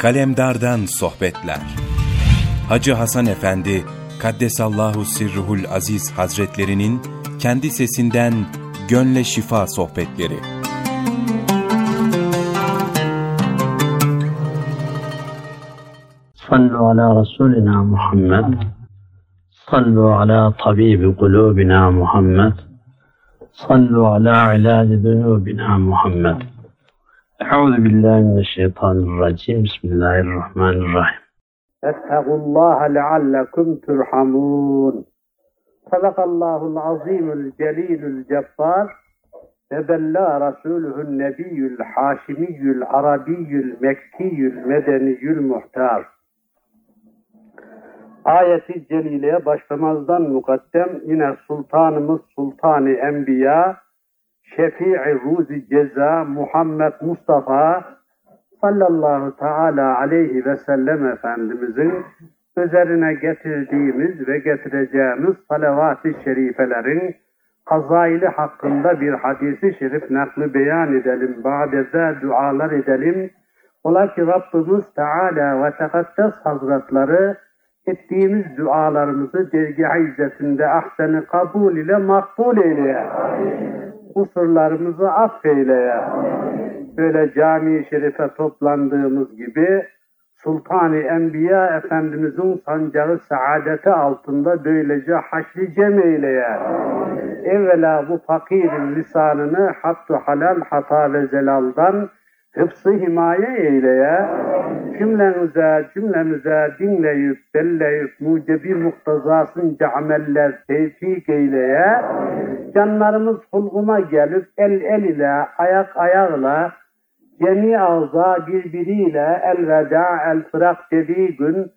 Kalemdardan Sohbetler. Hacı Hasan Efendi, Kaddesallahu Sirruhul Aziz Hazretlerinin kendi sesinden Gönle Şifa Sohbetleri. Sallu ala Resulina Muhammed. Sallu ala tabibi kulubina Muhammed. Sallu ala ilaci zunubina Muhammed. Euzu billahi mineşşeytanirracim. Bismillahirrahmanirrahim. Ettakullaha leallekum turhamun. Sadakallahul azimul celilul cebbar ve bella rasuluhun nebiyyül haşimiyyül arabiyyül mekkiyül medeniyyül muhtar. Ayeti celileye başlamazdan mukaddem yine sultanımız sultani enbiya şefii ruzi ceza Muhammed Mustafa sallallahu teala aleyhi ve sellem Efendimizin üzerine getirdiğimiz ve getireceğimiz salavat-ı şerifelerin kazaylı hakkında bir hadisi şerif nakli beyan edelim. Ba'dede dualar edelim. Ola ki Rabbimiz Teala ve Tekaddes Hazretleri ettiğimiz dualarımızı dergah izzetinde ahsen kabul ile makbul eyleye. Kusurlarımızı affeyleye. Böyle cami-i şerife toplandığımız gibi Sultan-ı Enbiya Efendimizin sancağı saadeti altında böylece haşri cem eyleye. Evvela bu fakirin lisanını hattu halal hata ve zelaldan hıfzı himaye eyleye, cümlemize, cümlemize dinleyip, belleyip, mucebi muktazasınca ameller tevfik eyleye, canlarımız hulguma gelip el el ile, ayak ayakla, cemi ağza birbiriyle elveda el fırak dediği gün,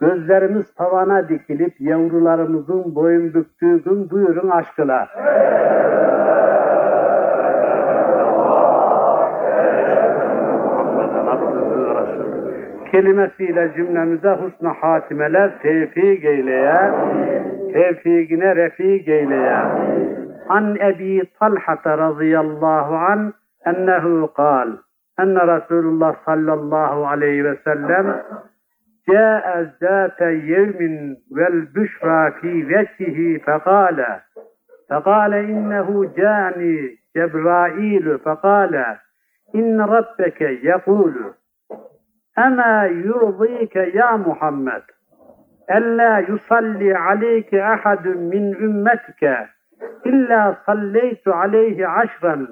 gözlerimiz tavana dikilip yavrularımızın boyun büktüğü gün buyurun aşkına. kelimesiyle cümlemize husna hatimeler tevfik eyleye, tevfikine refik eyleye. An Ebi Talhata radıyallahu an ennehu kal enne Resulullah sallallahu aleyhi ve sellem جاء ذات يوم والبشرى في وجهه فقال فقال إنه جاءني جبرائيل فقال إن ربك يقول Ema yurzike ya Muhammed. Ella yusalli aleyke ahadun min ümmetike illa salleytu aleyhi aşran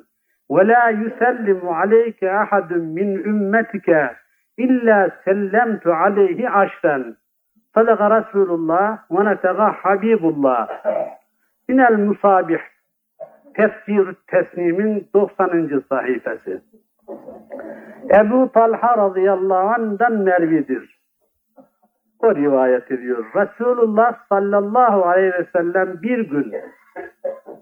ve la yusellimu aleyke ahadun min ümmetike illa sellemtu aleyhi aşran. Sadaka Resulullah ve netega Habibullah. Minel Musabih Tefsir Tesnim'in 90. sayfası. Ebu Talha radıyallahu anh'dan Mervi'dir. O rivayet ediyor. Resulullah sallallahu aleyhi ve sellem bir gün,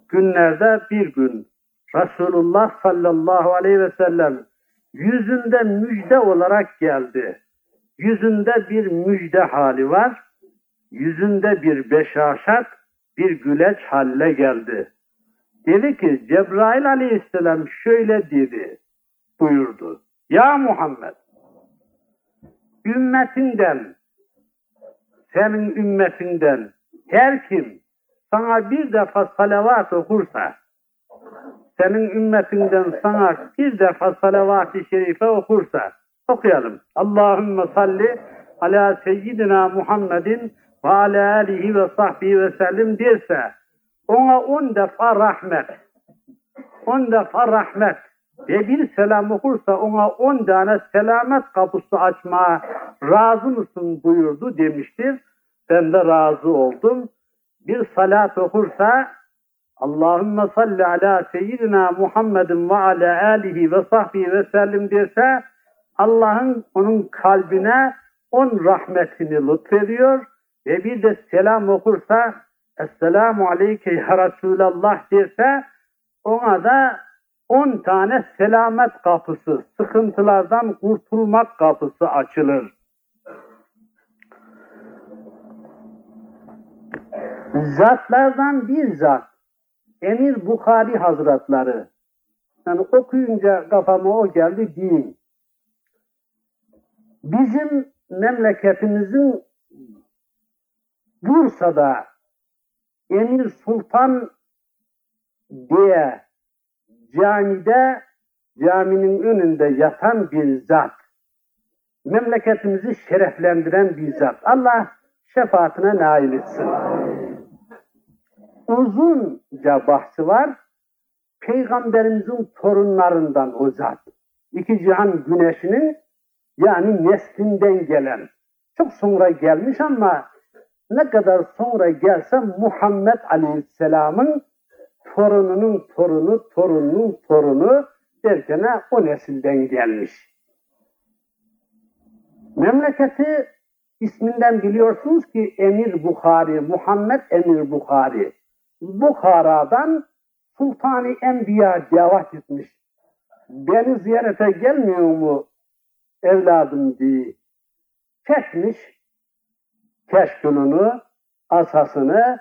günlerde bir gün Resulullah sallallahu aleyhi ve sellem yüzünde müjde olarak geldi. Yüzünde bir müjde hali var. Yüzünde bir beşaşat, bir güleç halle geldi. Dedi ki Cebrail aleyhisselam şöyle dedi, buyurdu. Ya Muhammed, ümmetinden, senin ümmetinden her kim sana bir defa salavat okursa, senin ümmetinden sana bir defa salavat-ı şerife okursa, okuyalım. Allahümme salli ala seyyidina Muhammedin ve ala alihi ve sahbihi ve sellim derse, ona on defa rahmet, on defa rahmet, ve bir selam okursa ona on tane selamet kapısı açmaya razı mısın buyurdu demiştir. Ben de razı oldum. Bir salat okursa Allahümme salli ala seyyidina Muhammedin ve ala alihi ve sahbihi ve sellim derse Allah'ın onun kalbine on rahmetini lütfediyor ve bir de selam okursa Esselamu aleyke ya Resulallah derse ona da 10 tane selamet kapısı, sıkıntılardan kurtulmak kapısı açılır. Zatlardan bir zat, Emir Bukhari Hazretleri, yani okuyunca kafama o geldi din. Bizim memleketimizin Bursa'da Emir Sultan diye camide caminin önünde yatan bir zat. Memleketimizi şereflendiren bir zat. Allah şefaatine nail etsin. Uzunca bahsi var. Peygamberimizin torunlarından o zat. İki cihan güneşinin yani neslinden gelen. Çok sonra gelmiş ama ne kadar sonra gelse Muhammed Aleyhisselam'ın torununun torunu, torununun torunu derken o nesilden gelmiş. Memleketi isminden biliyorsunuz ki Emir Bukhari, Muhammed Emir Bukhari. Bukhara'dan Sultani Enbiya davet etmiş. Beni ziyarete gelmiyor mu evladım diye çekmiş keşkününü, asasını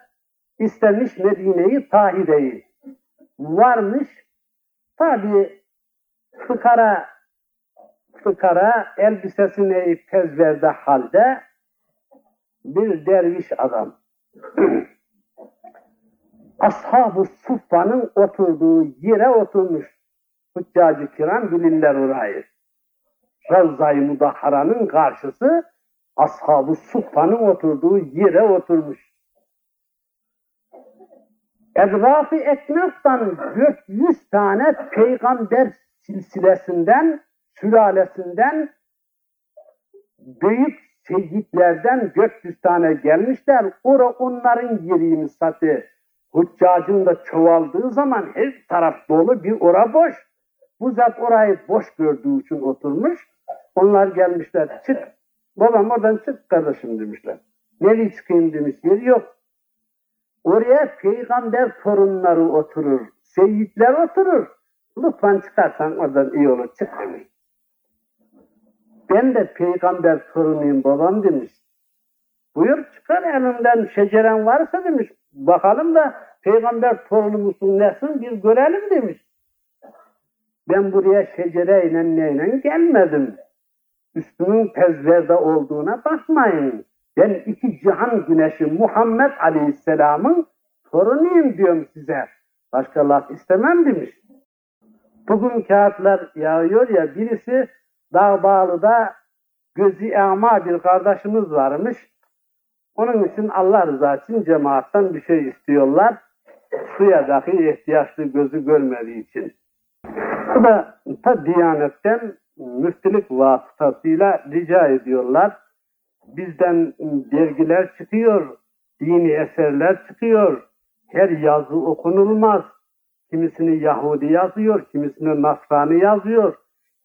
istemiş Medine'yi Tahire'yi. Varmış tabi fıkara fıkara elbisesini tezverde halde bir derviş adam. Ashab-ı Suffa'nın oturduğu yere oturmuş. Hüccacı kiram bilirler orayı. Ravza-i Mudahhara'nın karşısı Ashab-ı Suffa'nın oturduğu yere oturmuş. Etrafı eknaftan 400 tane peygamber silsilesinden, sülalesinden büyük seyyidlerden 400 tane gelmişler. Ora onların yeriymiş satı. Hüccacın da çoğaldığı zaman her taraf dolu bir ora boş. Bu zat orayı boş gördüğü için oturmuş. Onlar gelmişler. Çık babam oradan çık kardeşim demişler. Nereye çıkayım demiş. Yeri yok. Oraya peygamber torunları oturur. Seyyidler oturur. Lütfen çıkarsan oradan iyi olur. Çık demiş. Ben de peygamber torunuyum babam demiş. Buyur çıkar elinden şeceren varsa demiş. Bakalım da peygamber torunu musun nesin bir görelim demiş. Ben buraya şecereyle neyle gelmedim. Üstünün tezverde olduğuna bakmayın. Ben iki cihan güneşi Muhammed Aleyhisselam'ın torunuyum diyorum size. Başka laf istemem demiş. Bugün kağıtlar yağıyor ya birisi Dağbağlı'da gözü ama bir kardeşimiz varmış. Onun için Allah rızası için cemaattan bir şey istiyorlar. Suya dahi ihtiyaçlı gözü görmediği için. Bu da ta Diyanet'ten müftülük vasıtasıyla rica ediyorlar. Bizden dergiler çıkıyor, dini eserler çıkıyor. Her yazı okunulmaz. Kimisini Yahudi yazıyor, kimisini Nasrani yazıyor.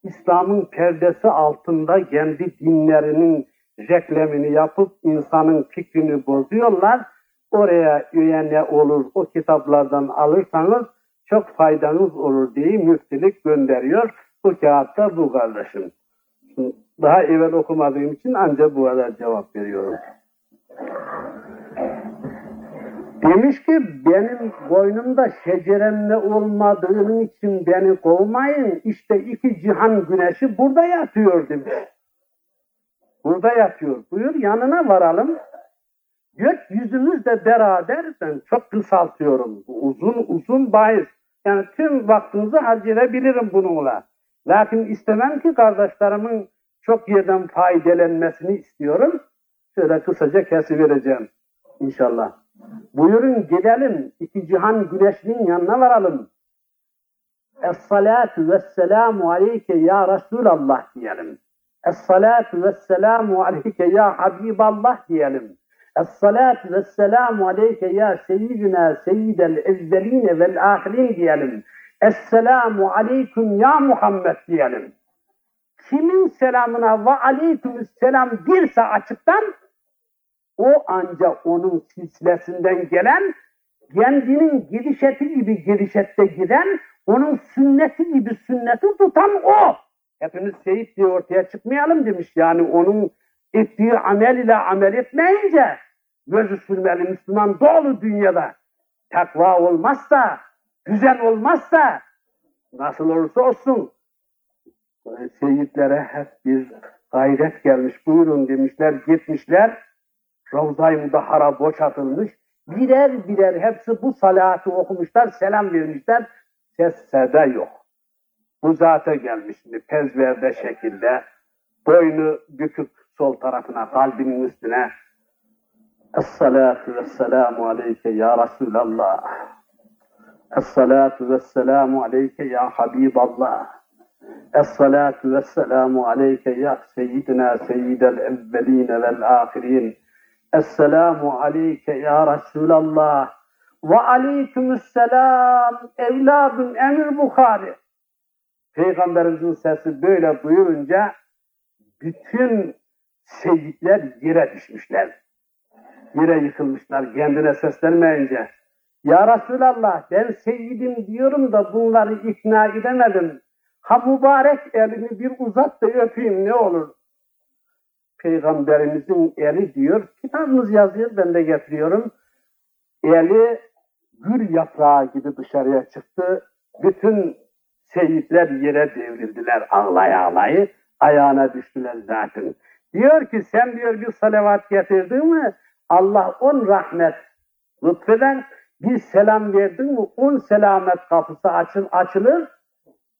İslam'ın perdesi altında kendi dinlerinin reklamını yapıp insanın fikrini bozuyorlar. Oraya üye olur o kitaplardan alırsanız çok faydanız olur diye müftülük gönderiyor. Bu kağıtta bu kardeşim. Daha evvel okumadığım için ancak bu kadar cevap veriyorum. Demiş ki benim boynumda şeceremle olmadığının için beni kovmayın. İşte iki cihan güneşi burada yatıyor demiş. Burada yatıyor. Buyur yanına varalım. Gökyüzümüzle beraber ben çok kısaltıyorum. Uzun uzun bahis. Yani tüm vaktinizi harcayabilirim bununla. Lakin istemem ki kardeşlerimin çok yerden faydelenmesini istiyorum. Şöyle kısaca kesivereceğim inşallah. Buyurun gidelim iki cihan güneşinin yanına varalım. Es-salatu vesselamu aleyke ya Resulallah diyelim. Es-salatu vesselamu aleyke ya Habiballah diyelim. Es-salatu vesselamu aleyke ya seyyidina seyyidel evveline vel ahirin diyelim. Esselamu aleyküm ya Muhammed diyelim. Kimin selamına ve aleyküm selam birse açıktan o ancak onun silsilesinden gelen kendinin gidişeti gibi gidişette giden onun sünneti gibi sünneti tutan o. Hepimiz seyit diye ortaya çıkmayalım demiş. Yani onun ettiği amel ile amel etmeyince gözü sürmeli Müslüman dolu dünyada. Takva olmazsa, düzen olmazsa nasıl olursa olsun seyitlere hep bir Gayret gelmiş buyurun demişler gitmişler. Ravza-i Mudahara boşaltılmış. Birer birer hepsi bu salatı okumuşlar, selam vermişler. Ses seda yok. Bu zata gelmiş şimdi pezverde şekilde. Boynu bükük sol tarafına, kalbinin üstüne. Es-salatu vesselamu aleyke ya Resulallah. Es-salatu vesselamu aleyke ya Habiballah. Es-salatu vesselamu aleyke ya seyyidina seyyidel evveline vel ahirin. Esselamu aleyke ya Resulallah. Ve aleykümselam evladım Emir Bukhari. Peygamberimizin sesi böyle duyurunca bütün seyyidler yere düşmüşler. Yere yıkılmışlar kendine seslenmeyince. Ya Resulallah ben seyyidim diyorum da bunları ikna edemedim. Ha mübarek elini bir uzat da öpeyim ne olur. Peygamberimizin eli diyor, kitabımız yazıyor ben de getiriyorum. Eli gül yaprağı gibi dışarıya çıktı. Bütün seyitler yere devrildiler ağlay ağlayı. Ayağına düştüler zaten. Diyor ki sen diyor bir salavat getirdin mi? Allah on rahmet lütfeden bir selam verdin mi? On selamet kapısı açıl, açılır.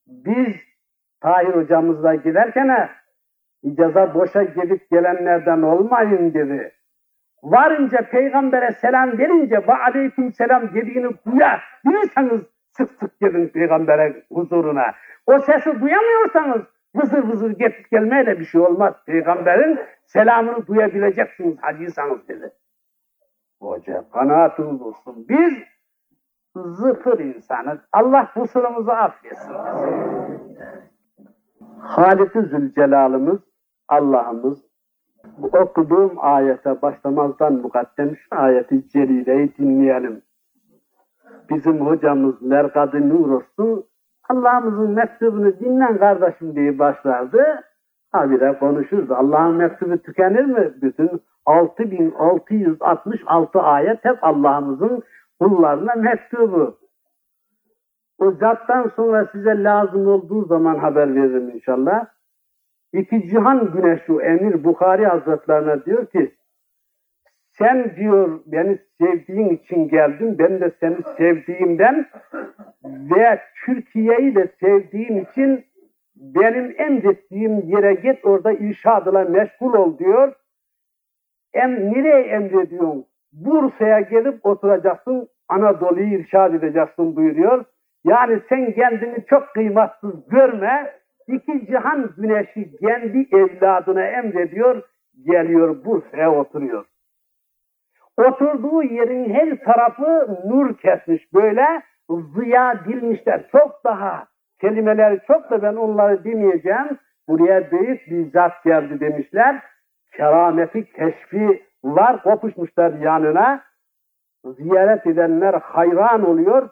Biz Tahir hocamızla giderken icaza boşa gelip gelenlerden olmayın dedi. Varınca peygambere selam verince ve aleyküm selam dediğini duyar. Bilirseniz sık sık gelin peygambere huzuruna. O sesi duyamıyorsanız vızır vızır gelip gelmeye bir şey olmaz. Peygamberin selamını duyabileceksiniz hacıysanız dedi. Hoca kanaatınız olsun. Biz zıfır insanız. Allah kusurumuzu affetsin. Halik-i Zülcelal'ımız, Allah'ımız bu okuduğum ayete başlamazdan mukaddem şu ayeti celileyi dinleyelim. Bizim hocamız Merkad-ı Nur olsun, Allah'ımızın mektubunu dinlen kardeşim diye başlardı. Habire konuşurdu. Allah'ın mektubu tükenir mi? Bütün 6666 ayet hep Allah'ımızın kullarına mektubu. O zattan sonra size lazım olduğu zaman haber veririm inşallah. İki cihan güneşi Emir Bukhari Hazretlerine diyor ki sen diyor beni sevdiğin için geldin ben de seni sevdiğimden ve Türkiye'yi de sevdiğim için benim emrettiğim yere git orada irşadla meşgul ol diyor. Em, nereye emrediyorsun? Bursa'ya gelip oturacaksın, Anadolu'yu irşad edeceksin buyuruyor. Yani sen kendini çok kıymatsız görme. İki cihan güneşi kendi evladına emrediyor, geliyor Bursa'ya oturuyor. Oturduğu yerin her tarafı nur kesmiş böyle ziya dilmişler. Çok daha kelimeleri çok da ben onları demeyeceğim. Buraya büyük bir zat geldi demişler. Kerameti keşfi var kopuşmuşlar yanına. Ziyaret edenler hayran oluyor.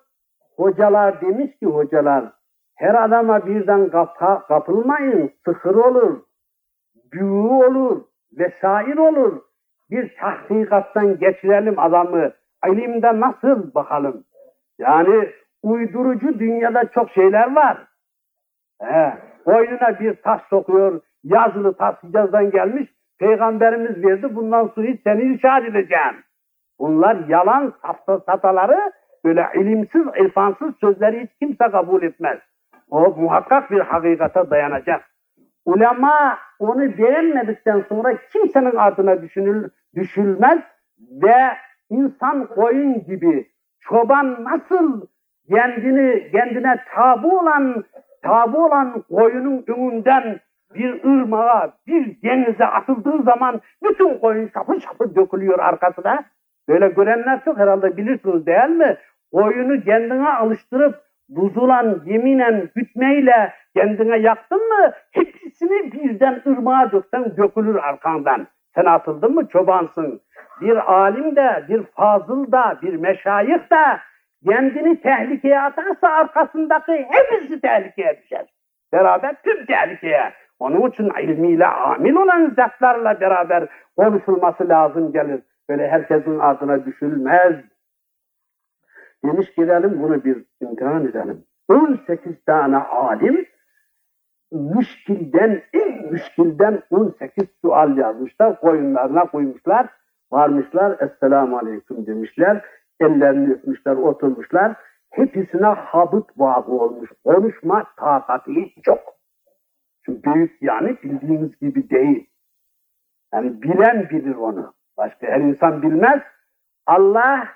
Hocalar demiş ki hocalar her adama birden kapa, kapılmayın. Sıkır olur, büyü olur, vesair olur. Bir tahkikattan geçirelim adamı. İlimde nasıl bakalım? Yani uydurucu dünyada çok şeyler var. He, boynuna bir taş sokuyor, yazılı taş Hicaz'dan gelmiş, Peygamberimiz verdi, bundan hiç seni irşad edeceğim. Bunlar yalan sataları, böyle ilimsiz, irfansız sözleri hiç kimse kabul etmez. O muhakkak bir hakikate dayanacak. Ulema onu beğenmedikten sonra kimsenin adına düşünül, düşülmez ve insan koyun gibi çoban nasıl kendini kendine tabu olan tabu olan koyunun önünden bir ırmağa, bir denize atıldığı zaman bütün koyun şapır şapır dökülüyor arkasına. Böyle görenler çok herhalde bilirsiniz değil mi? Koyunu kendine alıştırıp buzulan yeminen gütmeyle kendine yaktın mı hepsini birden ırmağa döksen dökülür arkandan. Sen atıldın mı çobansın. Bir alim de, bir fazıl da, bir meşayih de kendini tehlikeye atarsa arkasındaki hepsi tehlikeye düşer. Beraber tüm tehlikeye. Onun için ilmiyle amil olan zatlarla beraber konuşulması lazım gelir. Böyle herkesin adına düşülmez. Demiş gelelim bunu bir imtihan edelim. 18 tane alim müşkilden, en müşkilden 18 sual yazmışlar. Koyunlarına koymuşlar. Varmışlar. Esselamu Aleyküm demişler. Ellerini öpmüşler, oturmuşlar. Hepsine habıt vaazı olmuş. Konuşma takati hiç yok. Büyük yani bildiğiniz gibi değil. Yani bilen bilir onu. Başka her insan bilmez. Allah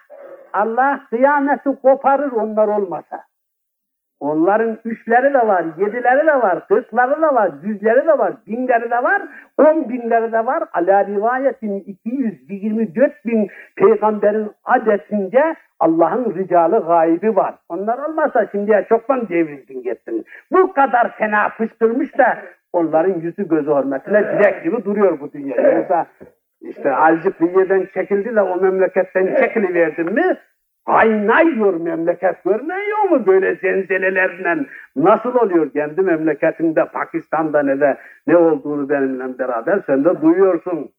Allah kıyameti koparır onlar olmasa. Onların üçleri de var, yedileri de var, kırkları da var, yüzleri de var, binleri de var, on binleri de var. Ala rivayetin 224 bin peygamberin adetinde Allah'ın ricalı gaybi var. Onlar olmasa şimdiye çoktan devrildin gittin. Bu kadar fena fışkırmış da onların yüzü gözü hürmetine direk gibi duruyor bu dünya. Yoksa işte yerden çekildi de o memleketten çekiliverdin mi Aynayıyor memleket görmüyor mu böyle zelzelelerle nasıl oluyor kendi memleketinde Pakistan'da ne de ne olduğunu benimle beraber sen de duyuyorsun.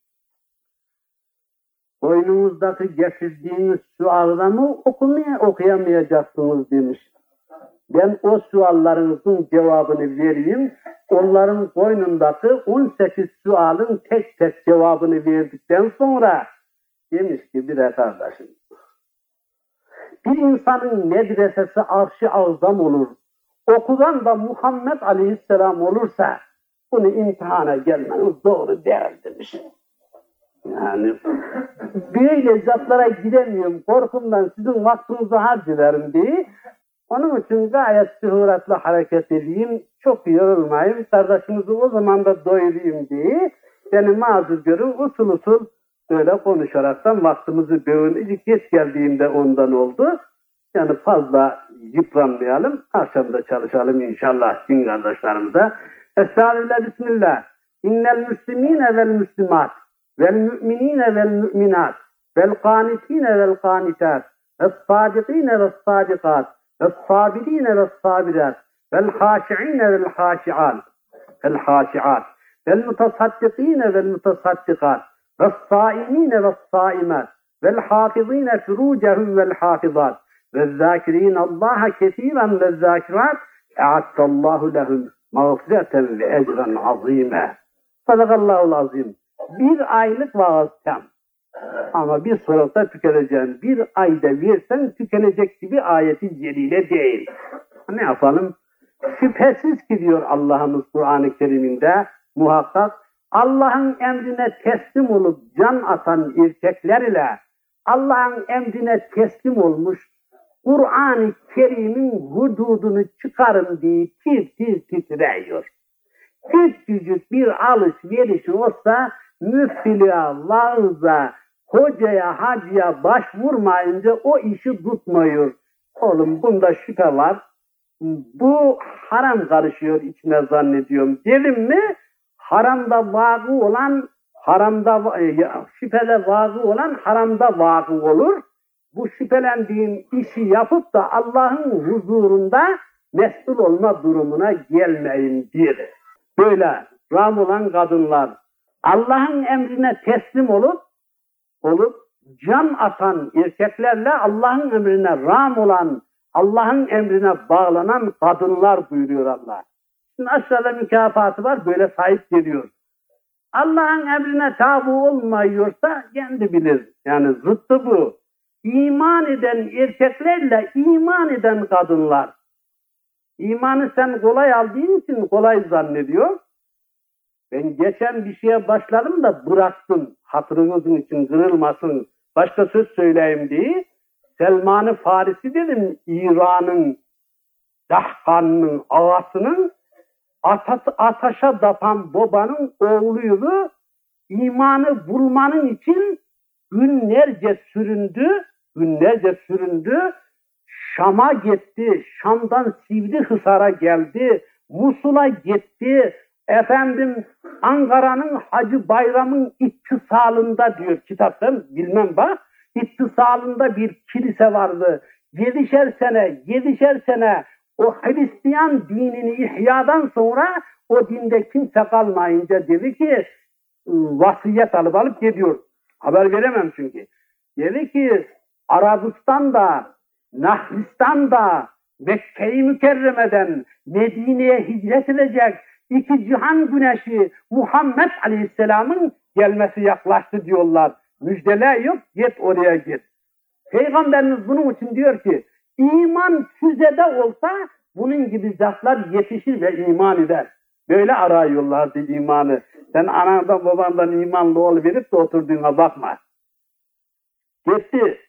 Boynunuzdaki getirdiğiniz suallarını okumaya okuyamayacaksınız demiş. Ben o suallarınızın cevabını vereyim. Onların boynundaki 18 sualın tek tek cevabını verdikten sonra demiş ki bir kardeşim bir insanın medresesi arşı azam olur. Okudan da Muhammed Aleyhisselam olursa bunu imtihana gelmeniz doğru değil demiş. Yani böyle zatlara gidemiyorum. Korkumdan sizin vaktinizi harcılarım diye. Onun için gayet sühuratla hareket edeyim. Çok yorulmayayım. Kardeşinizi o zaman da doyurayım diye. Beni mazur görün. Usul usul böyle konuşaraktan vaktimizi bölündük. Geç geldiğimde ondan oldu. Yani fazla yıpranmayalım. Akşam çalışalım inşallah din kardeşlerimize. Estağfirullah bismillah. İnnel müslimine vel müslimat vel müminine vel müminat vel kanitine vel kanitat vel sadikine vel sadikat vel sabirine vel sabirat vel haşiine vel haşiat vel haşiat vel mutasaddikine vel mutasaddikat vel saimine vel saimat vel hafizine furucehum vel hafizat vel zakirin Allah'a kesiren vel zakirat e'attallahu lehum mağfireten ve ecren azime. Sadakallahu azim. Bir aylık vaaz tam. Ama bir sırada tükeneceğin bir ayda versen tükenecek gibi ayeti celile değil. Ne yapalım? Şüphesiz ki diyor Allah'ımız Kur'an-ı Kerim'inde muhakkak Allah'ın emrine teslim olup can atan erkekler ile Allah'ın emrine teslim olmuş Kur'an-ı Kerim'in hududunu çıkarın diye tir tir titreyiyor. Küçücük bir alışveriş olsa müftülüğe, vaıza, hocaya, hacıya başvurmayınca o işi tutmuyor. Oğlum bunda şüphe var. Bu haram karışıyor içine zannediyorum. Dedim mi haramda vakı olan haramda şüphede vakı olan haramda vakı olur. Bu şüphelendiğin işi yapıp da Allah'ın huzurunda mesul olma durumuna gelmeyin diye. Böyle ram olan kadınlar Allah'ın emrine teslim olup olup can atan erkeklerle Allah'ın emrine ram olan Allah'ın emrine bağlanan kadınlar buyuruyor Allah. Şimdi aşağıda mükafatı var böyle sahip geliyor. Allah'ın emrine tabu olmuyorsa kendi bilir. Yani zıttı bu. İman eden erkeklerle iman eden kadınlar. İmanı sen kolay aldığın için kolay zannediyor. Ben geçen bir şeye başladım da bıraktım. Hatırınızın için kırılmasın. Başka söz söyleyeyim diye. Selman-ı Farisi dedim İran'ın Dahkan'ın ağasının atas, ataşa dapan babanın oğluydu. İmanı bulmanın için günlerce süründü, günlerce süründü. Şam'a gitti, Şam'dan Sivri Hısar'a geldi, Musul'a gitti, efendim Ankara'nın Hacı Bayram'ın ittisalında diyor kitaptan, bilmem bak, ittisalında bir kilise vardı. Yedişer sene, yedişer sene o Hristiyan dinini ihyadan sonra o dinde kimse kalmayınca dedi ki vasiyet alıp alıp gidiyor. Haber veremem çünkü. Dedi ki Arabistan'da, Nahristan'da, Mekke-i Mükerreme'den Medine'ye hicret edecek iki cihan güneşi Muhammed Aleyhisselam'ın gelmesi yaklaştı diyorlar. Müjdele yok, git oraya git. Peygamberimiz bunun için diyor ki, iman füzede olsa bunun gibi zatlar yetişir ve iman eder. Böyle arıyorlardı imanı. Sen anandan babandan imanlı ol verip de oturduğuna bakma. Gitti.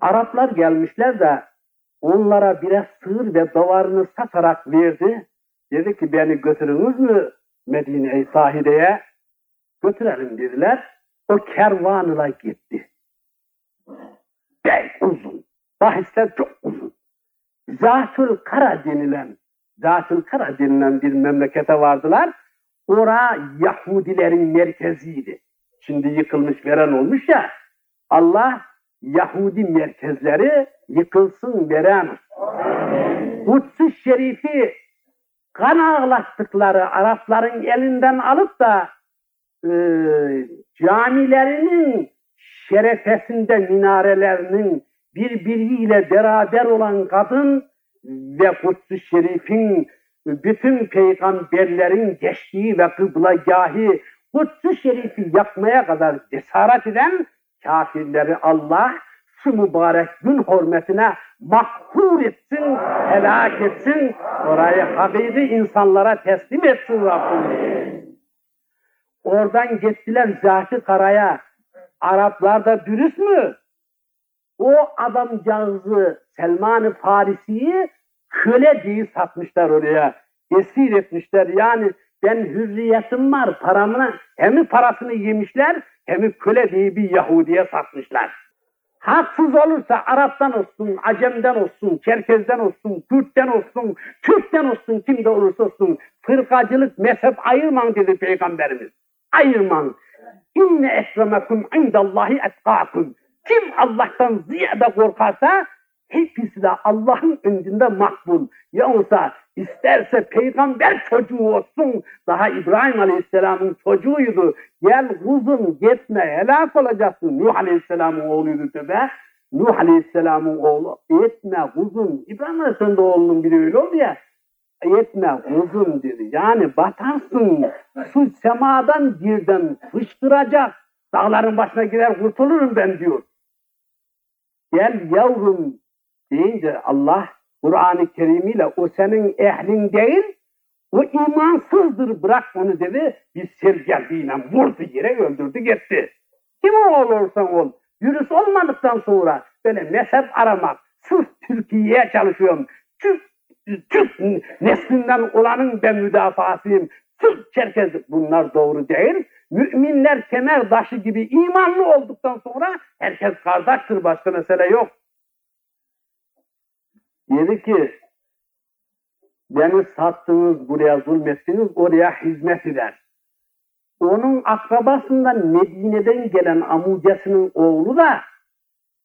Araplar gelmişler de onlara biraz sığır ve davarını satarak verdi. Dedi ki beni götürünüz mü Medine-i Sahide'ye? Götürelim dediler. O kervanla gitti. Bey uzun. Bahisler çok uzun. Zatül Kara denilen Zatül Kara denilen bir memlekete vardılar. Ora Yahudilerin merkeziydi. Şimdi yıkılmış veren olmuş ya. Allah Yahudi merkezleri yıkılsın veren. Kutsu Şerif'i kan ağlattıkları Arapların elinden alıp da e, camilerinin şerefesinde minarelerinin birbiriyle beraber olan kadın ve Kutsu Şerif'in bütün peygamberlerin geçtiği ve kıblagahı Kutsu Şerif'i yakmaya kadar cesaret eden kafirleri Allah şu mübarek gün hürmetine mahkur etsin, helak etsin, orayı habibi insanlara teslim etsin Rabbim. Oradan gittiler Zati Kara'ya. Araplar da dürüst mü? O adamcağızı Selman-ı Farisi'yi köle diye satmışlar oraya. Esir etmişler. Yani ben hürriyetim var paramını hem parasını yemişler hem köle diye bir Yahudi'ye satmışlar. Haksız olursa Arap'tan olsun, Acem'den olsun, Çerkez'den olsun, Kürt'ten olsun, Türk'ten olsun, kimde olursa olsun fırkacılık, mezhep ayırman dedi Peygamberimiz. Ayırman. İnne ekremekum indallahi etkakum. Kim Allah'tan ziyade korkarsa hepsi de Allah'ın önünde makbul. Yoksa isterse peygamber çocuğu olsun. Daha İbrahim Aleyhisselam'ın çocuğuydu. Gel kuzum gitme helak olacaksın. Nuh Aleyhisselam'ın oğluydu tabi. Nuh Aleyhisselam'ın oğlu etme kuzum. İbrahim Aleyhisselam'ın oğlunun biri öyle oldu ya. Etme kuzum dedi. Yani batarsın. Su semadan birden fışkıracak. Dağların başına girer kurtulurum ben diyor. Gel yavrum deyince Allah Kur'an-ı Kerim ile o senin ehlin değil, o imansızdır bırak onu dedi. Bir sergeldiğiyle vurdu yere öldürdü gitti. Kim olursan ol, yürüs olmadıktan sonra böyle mezhep aramak, sırf Türkiye'ye çalışıyorum. Türk, Türk neslinden olanın ben müdafasıyım. Sırf Çerkez bunlar doğru değil. Müminler kemer taşı gibi imanlı olduktan sonra herkes kardeştir başka mesele yok. Dedi ki beni sattınız buraya zulmettiniz oraya hizmet eder. Onun akrabasından Medine'den gelen amucasının oğlu da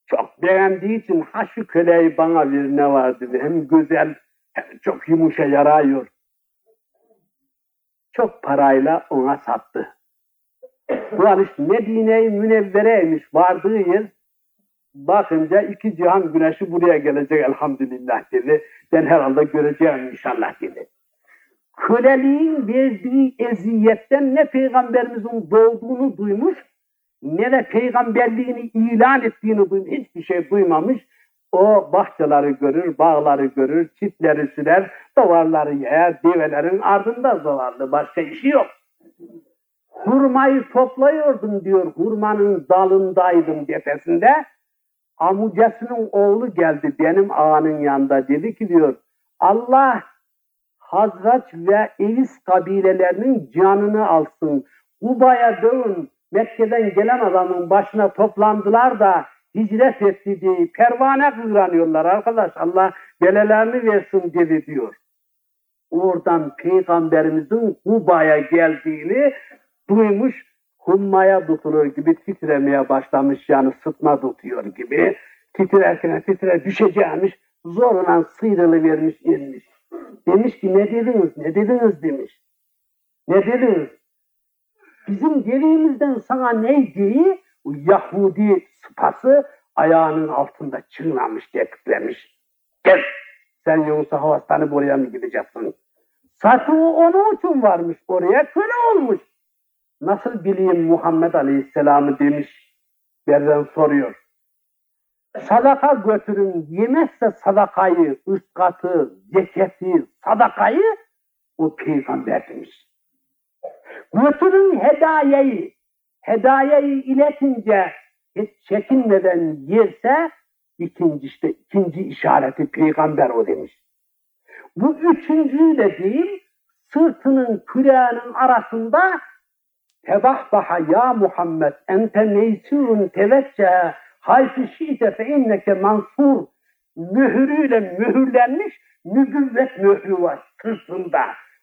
çok beğendiği için ha şu köleyi bana ver ne var dedi. Hem güzel hem çok yumuşa yarıyor. Çok parayla ona sattı. Bu alış Medine-i Münevvere'ymiş vardığı yer bakınca iki cihan güneşi buraya gelecek elhamdülillah dedi. Ben herhalde göreceğim inşallah dedi. Köleliğin verdiği eziyetten ne peygamberimizin doğduğunu duymuş ne de peygamberliğini ilan ettiğini duymuş. Hiçbir şey duymamış. O bahçeleri görür, bağları görür, çitleri sürer, davarları yer, develerin ardında zavallı. Başka işi yok. Hurmayı topluyordum diyor, hurmanın dalındaydım tepesinde amucasının oğlu geldi benim ağanın yanında dedi ki diyor Allah Hazraç ve Evis kabilelerinin canını alsın. Uba'ya dövün Mekke'den gelen adamın başına toplandılar da hicret etti diye pervane kıvranıyorlar arkadaş. Allah belelerini versin dedi diyor. Oradan peygamberimizin Uba'ya geldiğini duymuş hummaya tutulur gibi titremeye başlamış yani sıtma tutuyor gibi titrerken titre düşeceğimiş zorla sıyrılıvermiş inmiş. Demiş ki ne dediniz ne dediniz demiş. Ne dediniz? Bizim dediğimizden sana neydi? Yahudi sıpası ayağının altında çığlamış, geklemiş. Gel sen yoksa havastanı buraya mı gideceksin? O onun için varmış. Oraya köle olmuş. Nasıl bileyim Muhammed Aleyhisselam'ı demiş. Berden soruyor. Sadaka götürün yemezse sadakayı, ıskatı, zeketi, sadakayı o peygamber demiş. Götürün hedayeyi, hedayeyi iletince hiç çekinmeden yerse ikinci işte ikinci işareti peygamber o demiş. Bu üçüncüyü de değil sırtının küreğinin arasında tebahbaha ya Muhammed ente meysurun tevecceh haytı şiite fe inneke mansur mühürüyle mühürlenmiş nübüvvet mührü var sırtında.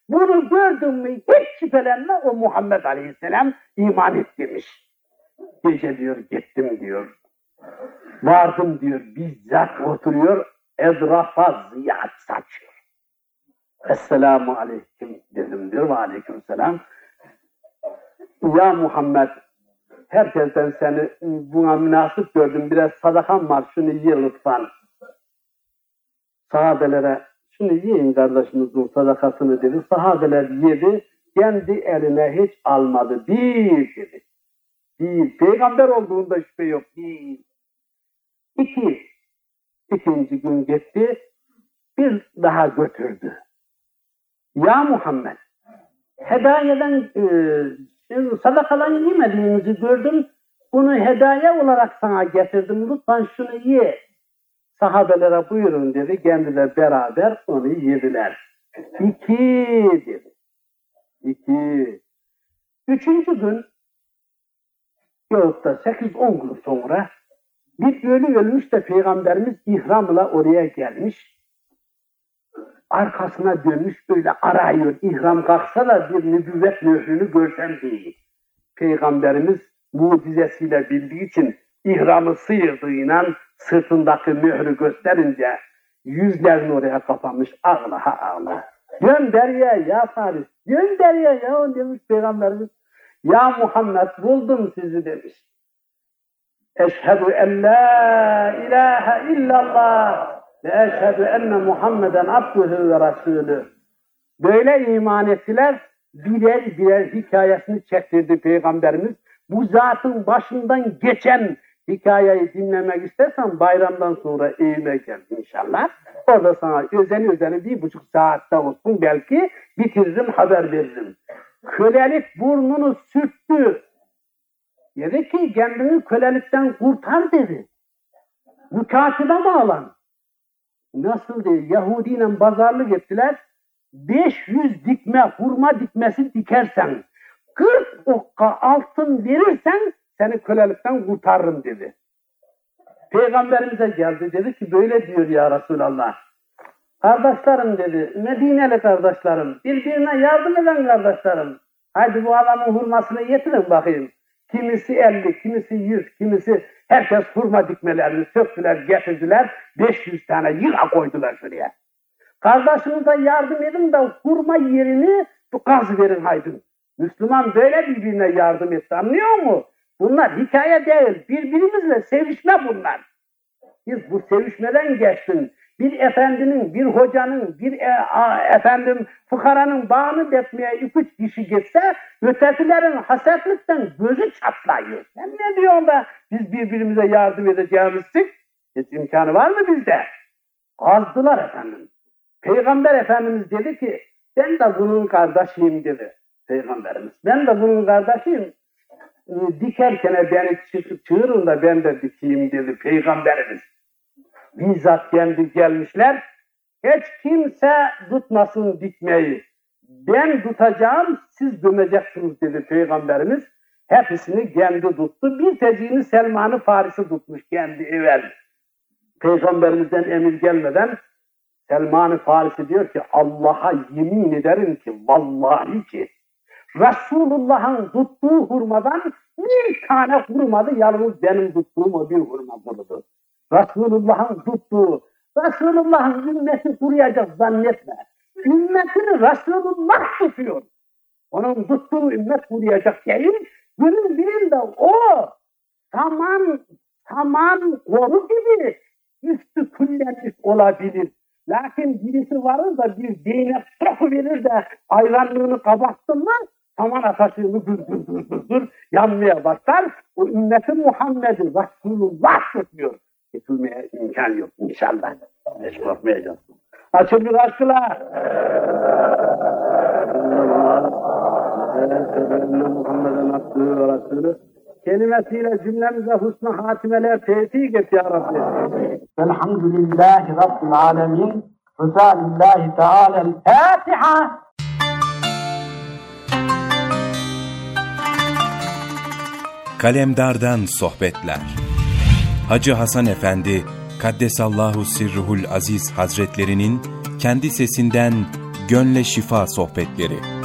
Bunu gördün mü hiç şüphelenme o Muhammed Aleyhisselam iman et demiş. Gece diyor gittim diyor. Vardım diyor bizzat oturuyor edrafa ziyat saçıyor. Esselamu aleyküm dedim diyor ve aleyküm selam. Ya Muhammed herkesten seni buna münasip gördüm. Biraz sadakan var şunu ye lütfen. Sahabelere şunu yiyin kardeşimizin sadakasını dedi. Sahabeler yedi. Kendi eline hiç almadı. Bir dedi. Bir. Peygamber olduğunda şüphe yok. Bir. İki. İkinci gün gitti. Bir daha götürdü. Ya Muhammed hedayeden e, sadakadan yemediğinizi gördüm. Bunu hediye olarak sana getirdim. Lütfen şunu ye. Sahabelere buyurun dedi. Kendiler beraber onu yediler. İki dedi. İki. Üçüncü gün yok da sekiz on gün sonra bir ölü ölmüş de Peygamberimiz ihramla oraya gelmiş. Arkasına dönmüş böyle arıyor. İhram kalksa da bir nübüvvet mührünü görsem diye. Peygamberimiz mucizesiyle bildiği için ihramı sıyırdığıyla sırtındaki mührü gösterince yüzlerini oraya kapamış ağla ha ağla. Gönder ya ya Faris, gönder ya ya demiş Peygamberimiz. Ya Muhammed buldum sizi demiş. Eşhedü en la ilahe illallah ve eşhedü enne Muhammeden abdühü ve rasulü. Böyle iman ettiler. Birer birer hikayesini çektirdi Peygamberimiz. Bu zatın başından geçen hikayeyi dinlemek istersen bayramdan sonra evime gel inşallah. Orada sana özeni özeni bir buçuk saatte olsun belki bitiririm haber veririm. Kölelik burnunu sürttü. Dedi ki kendini kölelikten kurtar dedi. Mükatibe bağlan. Nasıl diye Yahudiyle pazarlık ettiler. 500 dikme hurma dikmesi dikersen 40 okka altın verirsen seni kölelikten kurtarırım dedi. Peygamberimize geldi dedi ki böyle diyor ya Resulallah. Kardeşlerim dedi, Medineli kardeşlerim, birbirine yardım eden kardeşlerim. Hadi bu adamın hurmasını getirin bakayım. Kimisi 50, kimisi 100, kimisi herkes hurma dikmelerini söktüler, getirdiler. 500 tane yıla koydular şuraya. Kardeşinize yardım edin de hurma yerini bu gaz verin haydın. Müslüman böyle birbirine yardım etti anlıyor mu? Bunlar hikaye değil. Birbirimizle sevişme bunlar. Biz bu sevişmeden geçtin. Bir efendinin, bir hocanın, bir e, a, efendim fıkaranın bağını betmeye iki üç kişi gitse ötekilerin hasetlikten gözü çatlıyor. Sen ne diyorsun da biz birbirimize yardım edeceğimizsin? Hiç imkanı var mı bizde? Azdılar efendim. Peygamber Efendimiz dedi ki ben de bunun kardeşiyim dedi Peygamberimiz. Ben de bunun kardeşiyim. Dikerken beni çığırın da ben de dikeyim dedi Peygamberimiz. Bizzat kendi gelmişler. Hiç kimse tutmasın dikmeyi. Ben tutacağım, siz gömeceksiniz dedi Peygamberimiz. Hepsini kendi tuttu. Bir teciğini Selman-ı Farisi tutmuş kendi evvel. Peygamberimizden emir gelmeden Selman-ı Farisi diyor ki Allah'a yemin ederim ki vallahi ki Resulullah'ın tuttuğu hurmadan bir tane hurmadı yalnız benim tuttuğum o bir hurma buludu. Resulullah'ın tuttuğu, Resulullah'ın ümmeti kuruyacak zannetme. Ümmetini Resulullah tutuyor. Onun tuttuğu ümmet kuruyacak değil. Günün birinde o saman, saman koru gibi üstü küllenmiş olabilir. Lakin birisi varır da bir değnek verir de ayranlığını kapattın mı saman ataşığını gür gür gür gür yanmaya başlar. O ümmeti Muhammed'i Resulullah tutuyor. Getirmeye imkan yok inşallah. Hiç korkmayacağız. Açılır aşkılar. Muhammed'in attığı ve Resulü kelimesiyle cümlemize husnu hatimeler tevfik et ya Rabbi. Elhamdülillahi Rabbil alemin. Rızalillahi Teala'l Fatiha. Kalemdardan Sohbetler Hacı Hasan Efendi Kaddesallahu Sirruhul Aziz Hazretlerinin kendi sesinden Gönle Şifa Sohbetleri